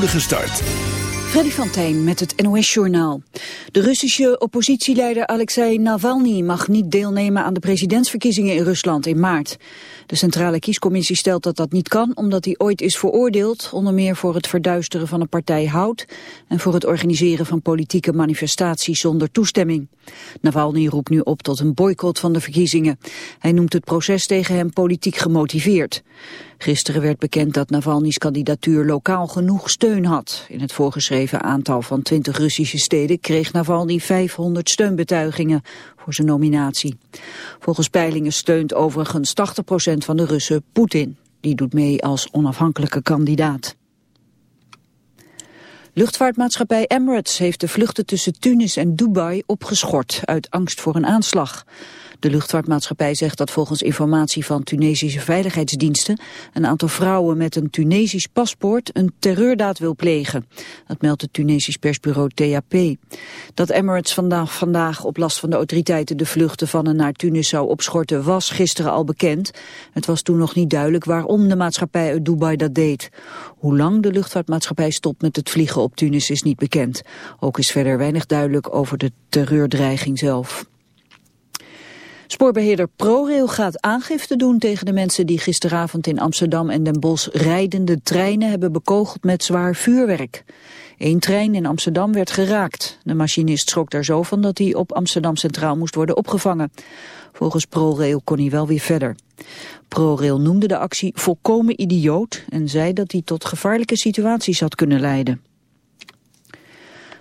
spoedige start. Freddy van Tijn met het NOS-journaal. De Russische oppositieleider Alexei Navalny mag niet deelnemen aan de presidentsverkiezingen in Rusland in maart. De Centrale Kiescommissie stelt dat dat niet kan omdat hij ooit is veroordeeld, onder meer voor het verduisteren van een partij hout en voor het organiseren van politieke manifestaties zonder toestemming. Navalny roept nu op tot een boycott van de verkiezingen. Hij noemt het proces tegen hem politiek gemotiveerd. Gisteren werd bekend dat Navalny's kandidatuur lokaal genoeg steun had. In het voorgeschreven aantal van 20 Russische steden kreeg Navalny 500 steunbetuigingen voor zijn nominatie. Volgens peilingen steunt overigens 80% van de Russen Poetin. Die doet mee als onafhankelijke kandidaat. Luchtvaartmaatschappij Emirates heeft de vluchten tussen Tunis en Dubai opgeschort uit angst voor een aanslag. De luchtvaartmaatschappij zegt dat volgens informatie van Tunesische veiligheidsdiensten een aantal vrouwen met een Tunesisch paspoort een terreurdaad wil plegen. Dat meldt het Tunesisch persbureau TAP. Dat Emirates vandaag, vandaag op last van de autoriteiten de vluchten van en naar Tunis zou opschorten was gisteren al bekend. Het was toen nog niet duidelijk waarom de maatschappij uit Dubai dat deed. Hoe lang de luchtvaartmaatschappij stopt met het vliegen op Tunis is niet bekend. Ook is verder weinig duidelijk over de terreurdreiging zelf. Spoorbeheerder ProRail gaat aangifte doen tegen de mensen die gisteravond in Amsterdam en Den Bosch rijdende treinen hebben bekogeld met zwaar vuurwerk. Eén trein in Amsterdam werd geraakt. De machinist schrok daar zo van dat hij op Amsterdam Centraal moest worden opgevangen. Volgens ProRail kon hij wel weer verder. ProRail noemde de actie volkomen idioot en zei dat hij tot gevaarlijke situaties had kunnen leiden.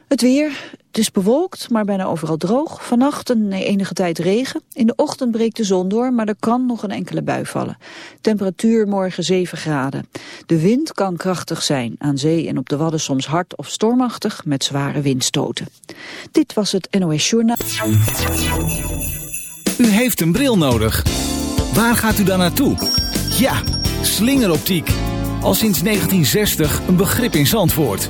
Het weer, het is bewolkt, maar bijna overal droog. Vannacht een enige tijd regen. In de ochtend breekt de zon door, maar er kan nog een enkele bui vallen. Temperatuur morgen 7 graden. De wind kan krachtig zijn. Aan zee en op de Wadden soms hard of stormachtig met zware windstoten. Dit was het NOS Journaal. U heeft een bril nodig. Waar gaat u dan naartoe? Ja, slingeroptiek. Al sinds 1960 een begrip in Zandvoort.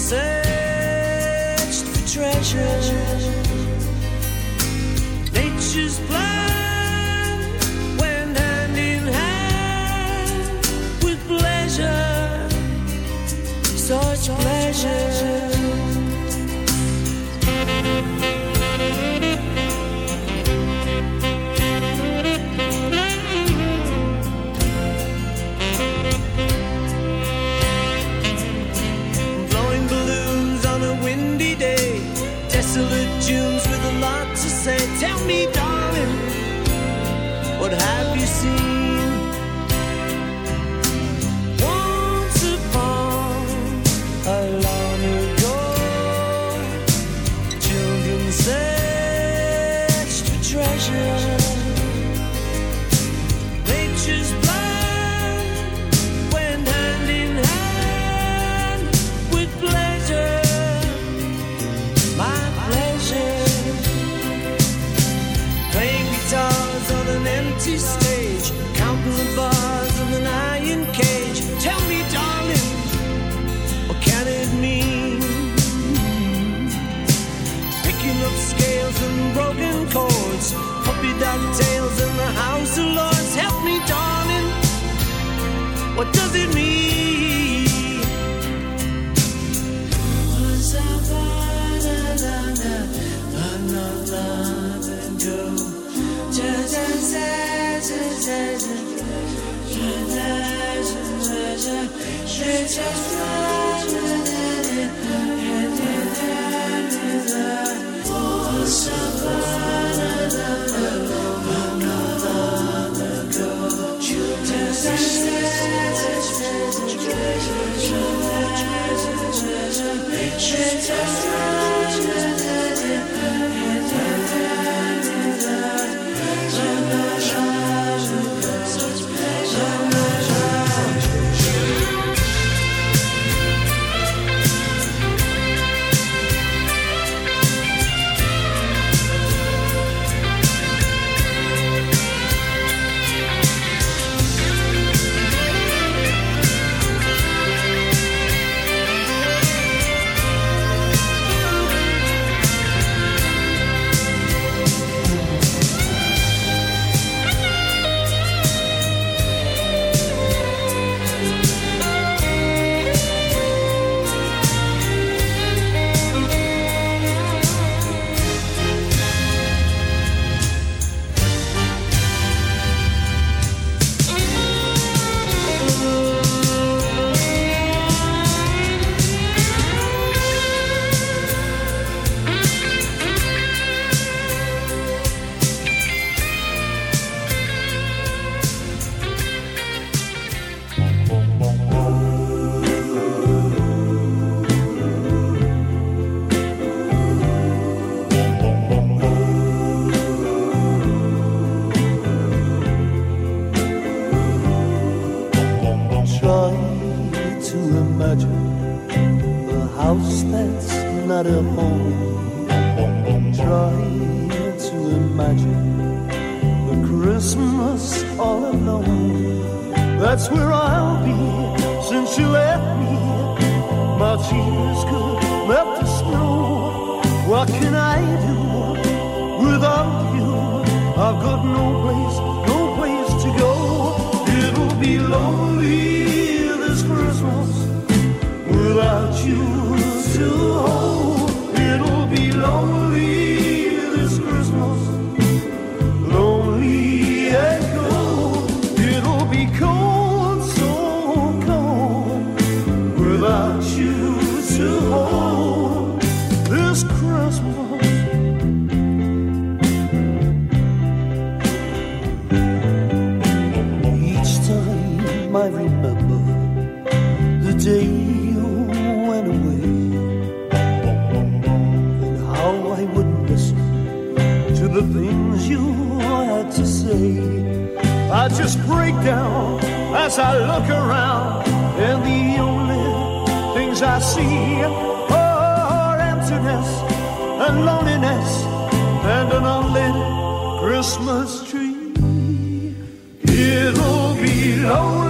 searched for treasure. Nature's plan What does it mean? Just treasure, treasure, treasure, treasure, treasure, treasure, treasure, see oh, emptiness and loneliness and an unlit Christmas tree. It'll be lonely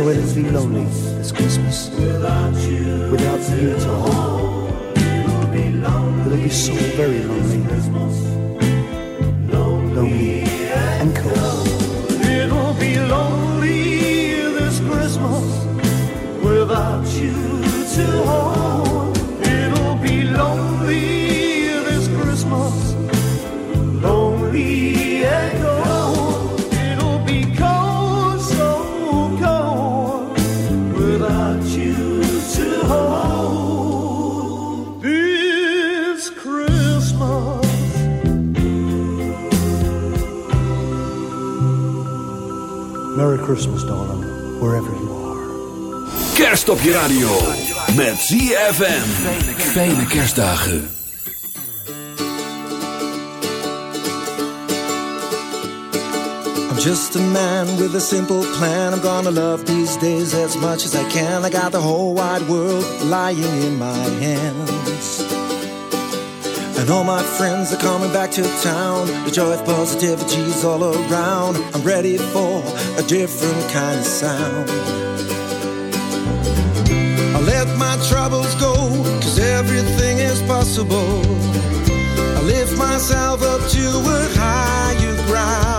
So it'll be lonely this Christmas. Without you. Without you to hold. It'll be so very. Lonely Merry Christmas, darling, wherever you are. Kerst op je radio. Met ZFM. Fijne kerstdagen. I'm just a man with a simple plan. I'm gonna love these days as much as I can. I got the whole wide world lying in my hands. And all my friends are coming back to town. The joy of positivity is all around. I'm ready for a different kind of sound. I let my troubles go, cause everything is possible. I lift myself up to a higher ground.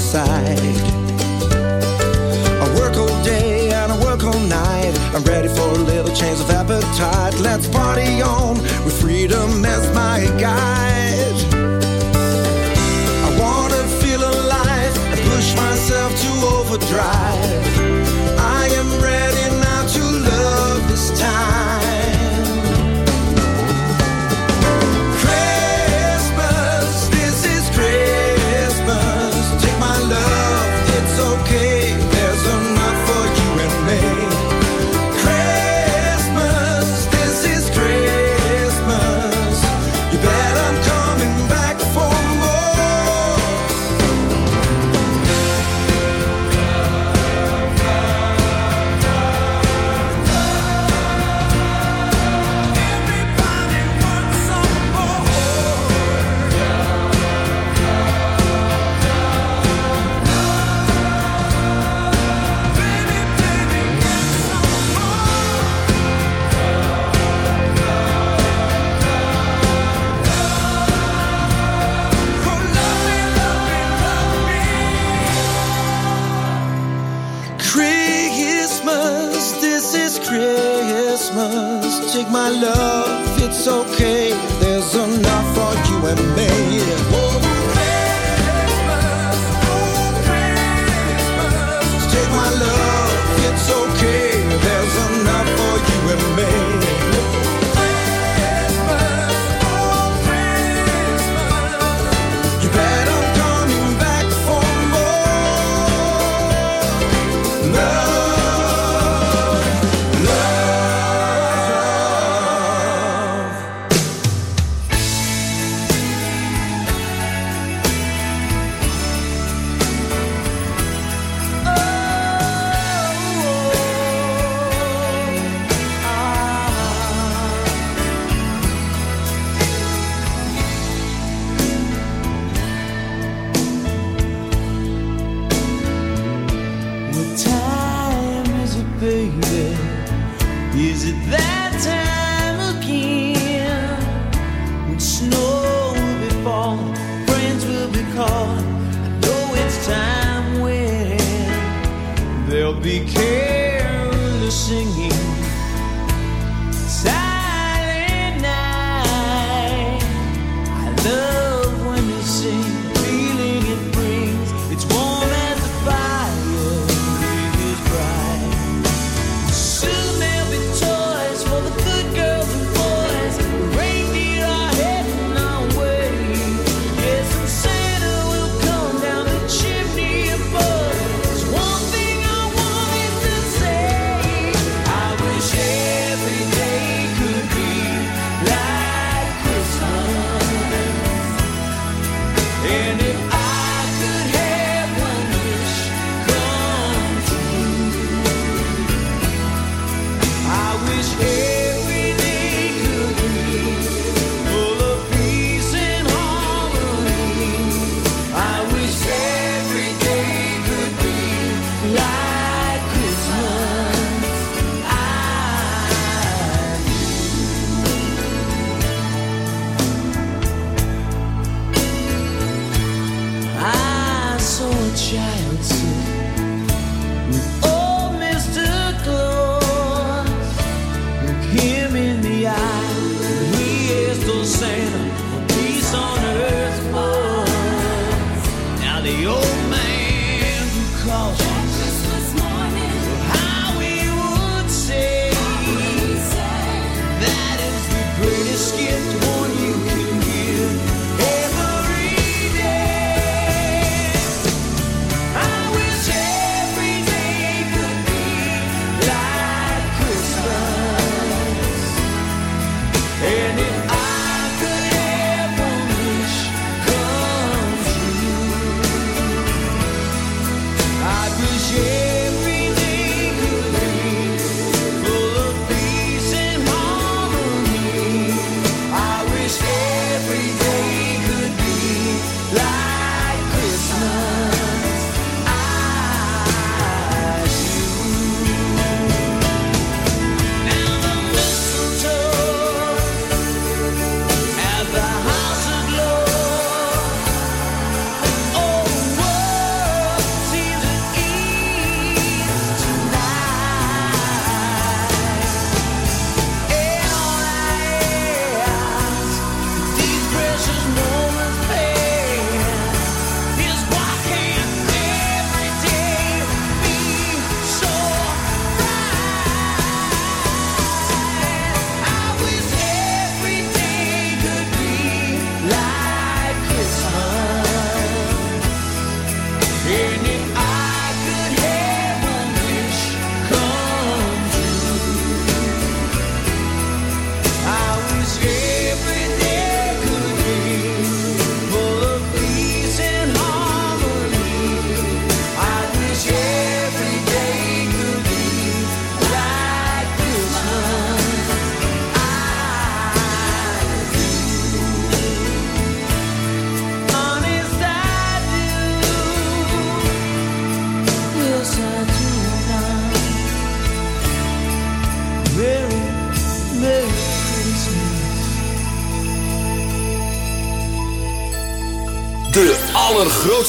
Aside. I work all day and I work all night. I'm ready for a little change of appetite. Let's party on with freedom as my guide. I wanna feel alive and push myself to overdrive. Be careless singing.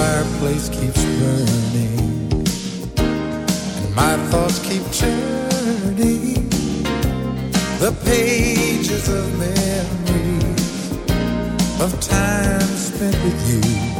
Fireplace keeps burning, and my thoughts keep turning The pages of memories of time spent with you.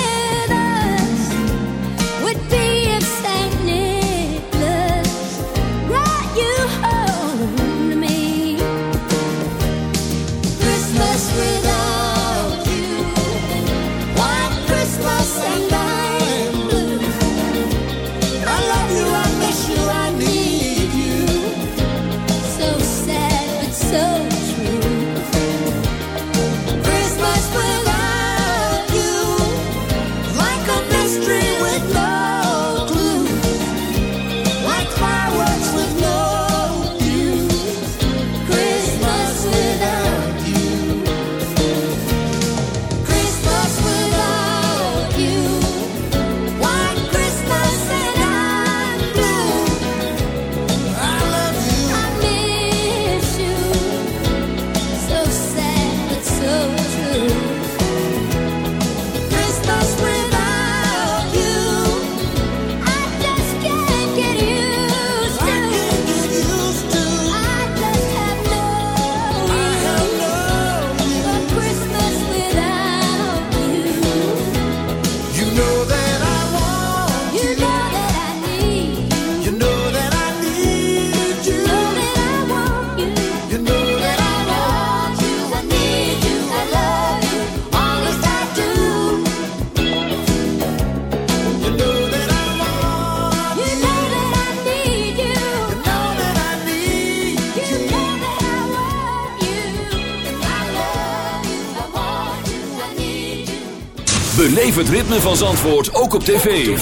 Beleef het ritme van Zandvoort ook op tv.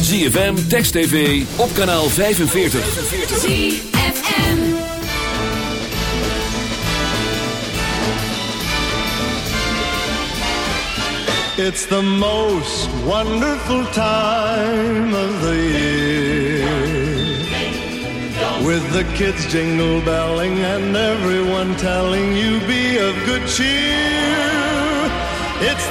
ZFM, Text TV, op kanaal 45. ZFM. It's the most wonderful time of the year. With the kids jingle belling and everyone telling you be of good cheer.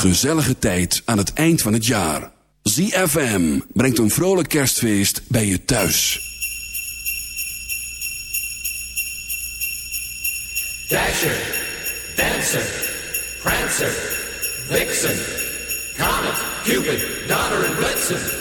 gezellige tijd aan het eind van het jaar. ZFM brengt een vrolijk kerstfeest bij je thuis. Dasher, Dancer, Prancer, Vixen, Comet, Cupid, Donner en Blitzen...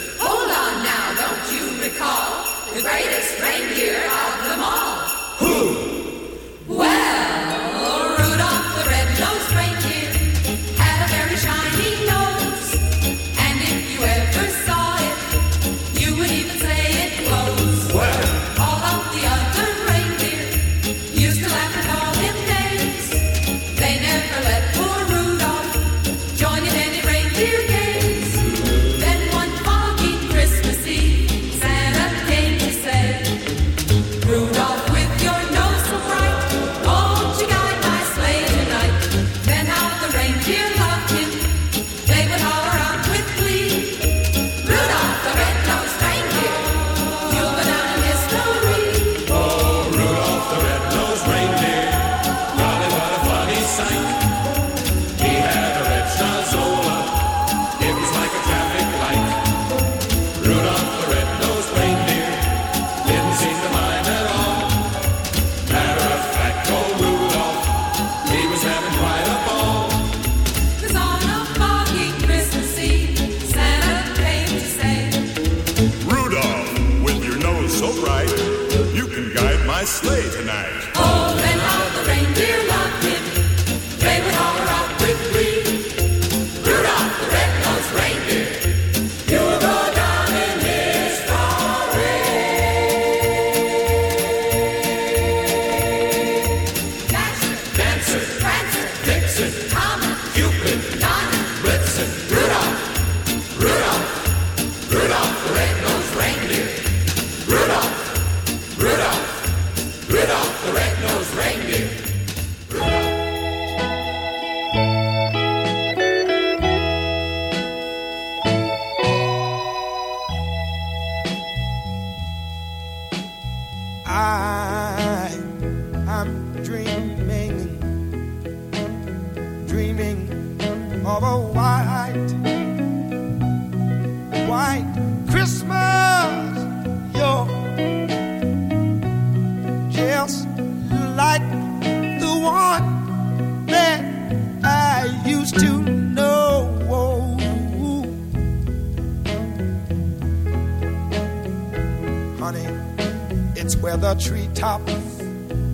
treetops,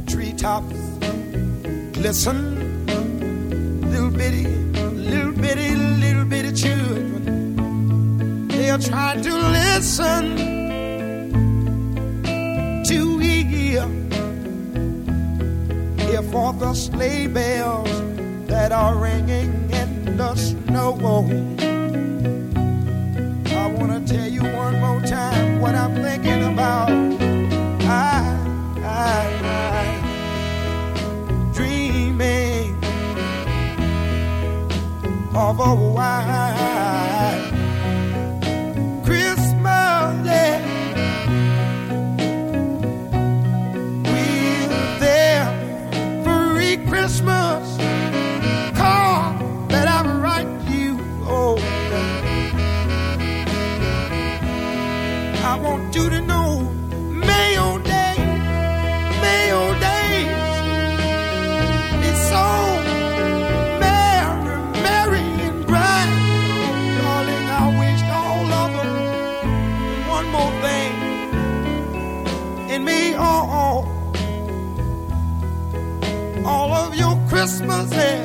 treetops glisten. Little bitty, little bitty, little bitty children, they are trying to listen to hear, hear for the sleigh bells that are ringing in the snow. I wanna tell you one more time what I'm thinking about. of a wife. José.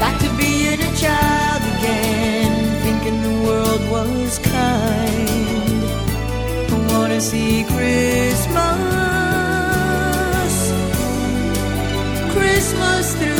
Back to being a child again, thinking the world was kind. I wanna see Christmas, Christmas through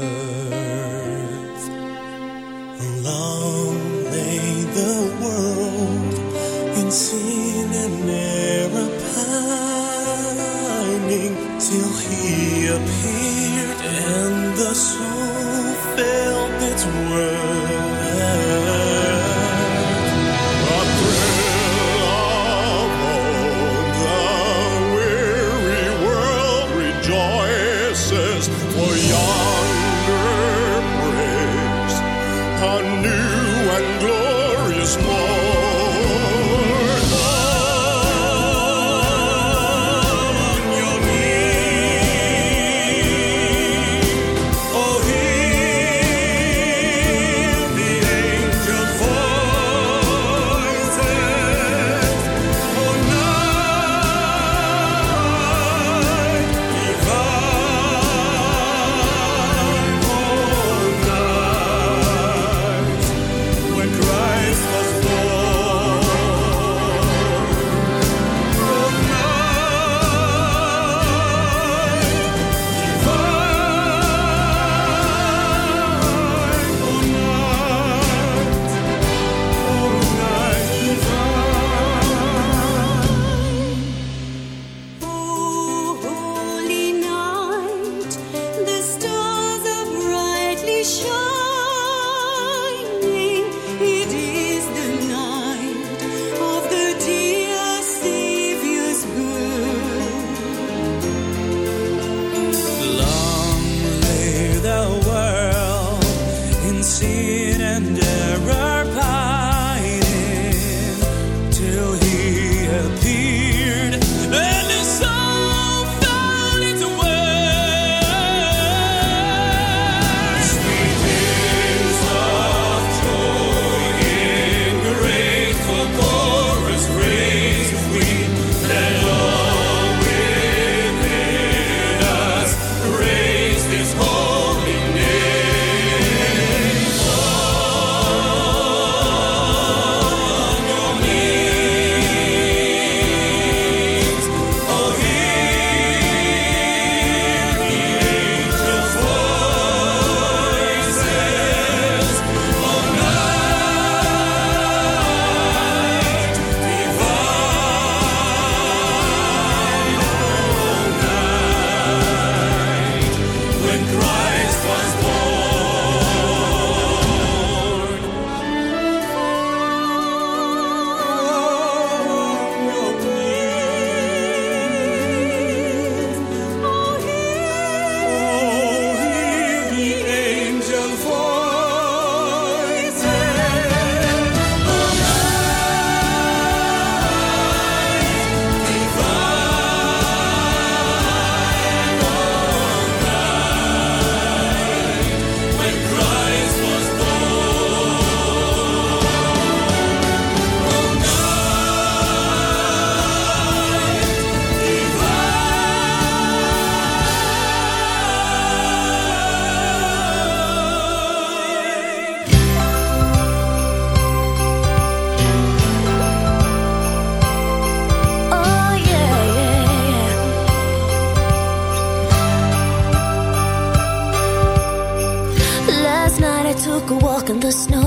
in the snow.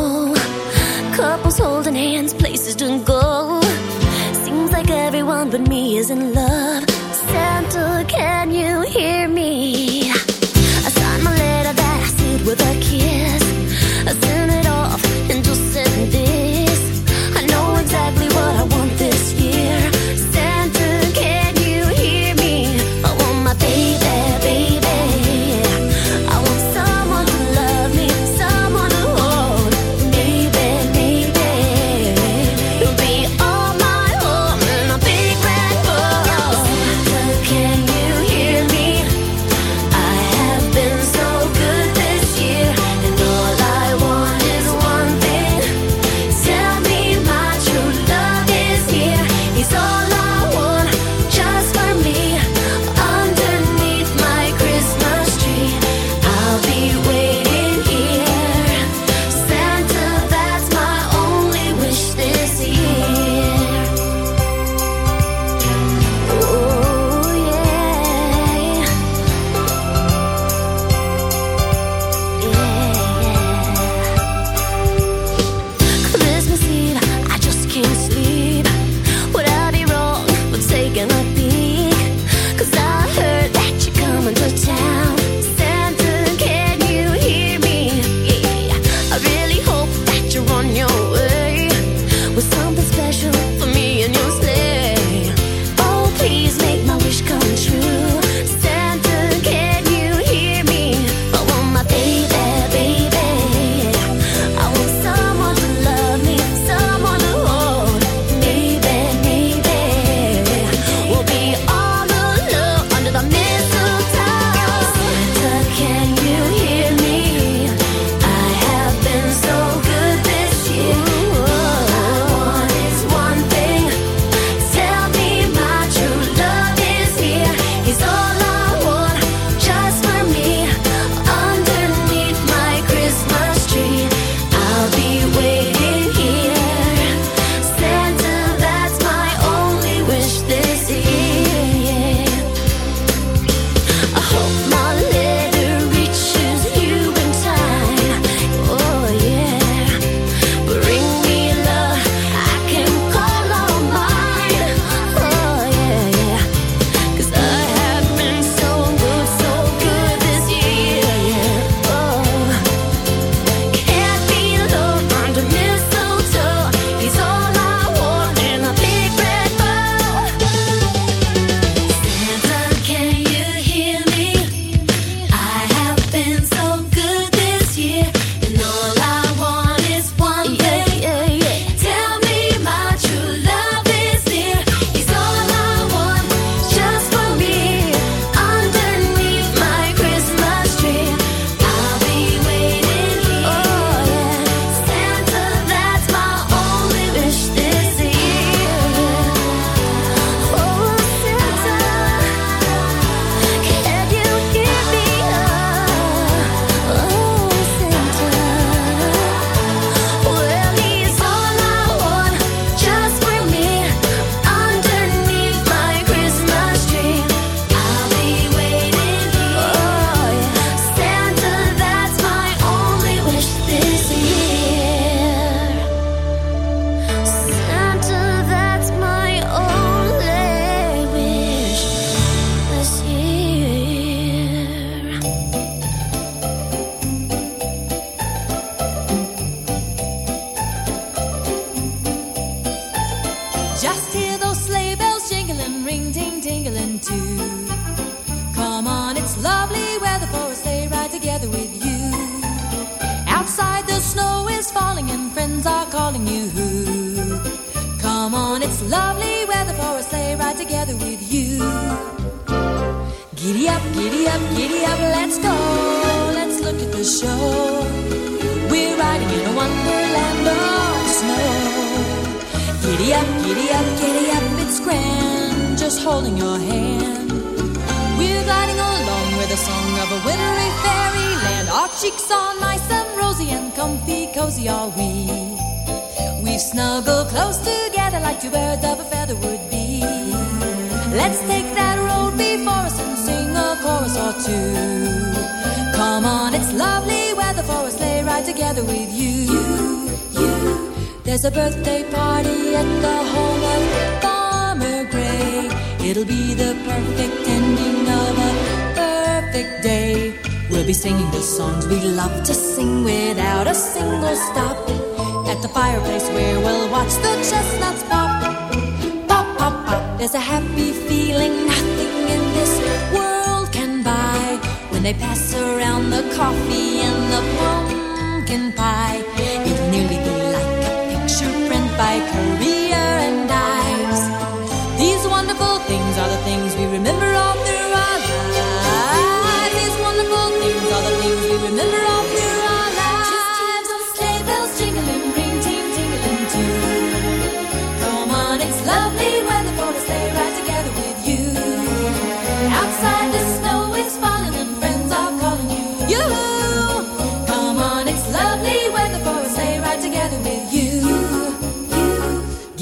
They pass around the coffee and the pumpkin pie. It'll nearly be like a picture print by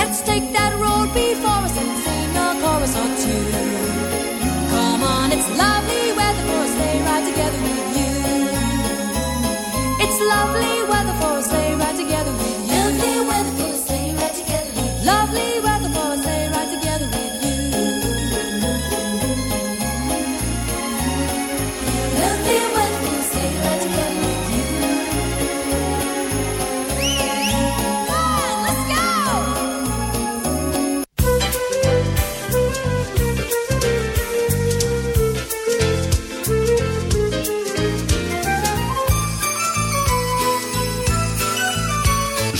Let's take that road before us and sing a chorus or two. Come on, it's lovely weather for together with you. It's lovely